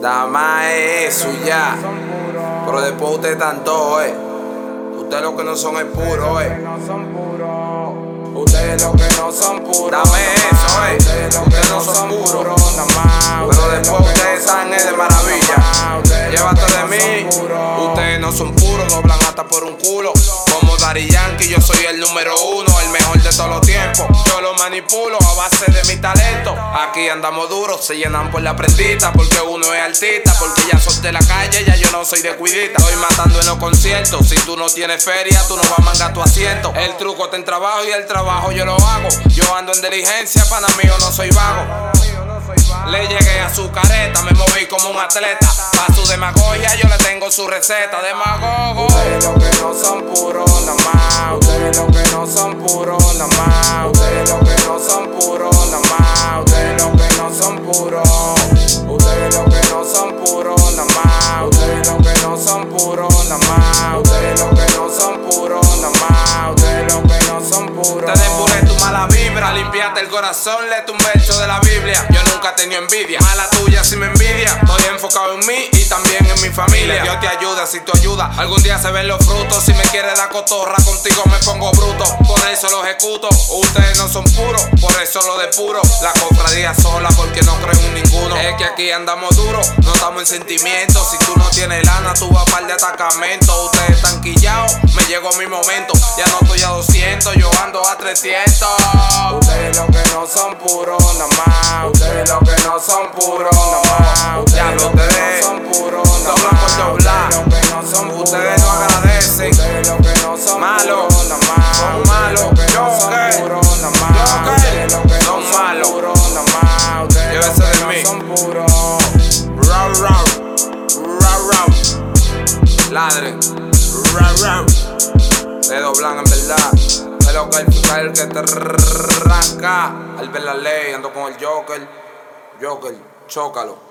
Nada más es ya. Pero después ustedes están todos, eh. Ustedes lo que no son es puro, eh. Ustedes lo que no son puros. Dame eso, eh. Ustedes lo que no son puros. Nada más. Pero después ustedes es de maravilla. Llévate de mí. Ustedes no son puros, doblan hasta por un culo. Como Dari Yankee, yo soy el número uno, el mejor de todos los tiempos. A base de mi talento. Aquí andamos duros, se llenan por la prendita. Porque uno es artista, porque ya solté la calle, ya yo no soy de cuidita. Estoy matando en los conciertos. Si tú no tienes feria, tú no vas a mangar tu asiento. El truco está en trabajo y el trabajo yo lo hago. Yo ando en diligencia, pana mío, no soy vago. Le llegué a su careta, me moví como un atleta. Pa' su demagogia yo le tengo su receta. Demagogo. Ustedes lo que no son puros, nada más. Ustedes lo que no son puros, nada más. Ustedes lo que no son puros, nada más. Ustedes lo que no son puros. Te depuré tu mala vibra, limpiate el corazón, le un verso de la Biblia. Yo nunca he tenido envidia, mala tuya si me envidia. Estoy enfocado en mí mi familia. Dios te ayuda si tú ayudas. Algún día se ven los frutos. Si me quieres dar cotorra, contigo me pongo bruto. Por eso lo ejecuto. Ustedes no son puros, por eso lo depuro. La cofradía sola porque no creo en ninguno. Es que aquí andamos duro, no estamos en sentimientos. Si tú no tienes lana, tú vas a par de atacamentos. Ustedes están quillados, me llegó mi momento. Ya no estoy a 200, yo ando a 300. Ustedes lo que no son puros, nada más. Ustedes lo que no son puros, nada más. Ya lo Ustedes puros. Raw, raw, raw, raw. Ladren, raw, raw. Se doblan en verdad. Es lo que el que te arranca. Al ver la ley, ando con el Joker. Joker, chócalo.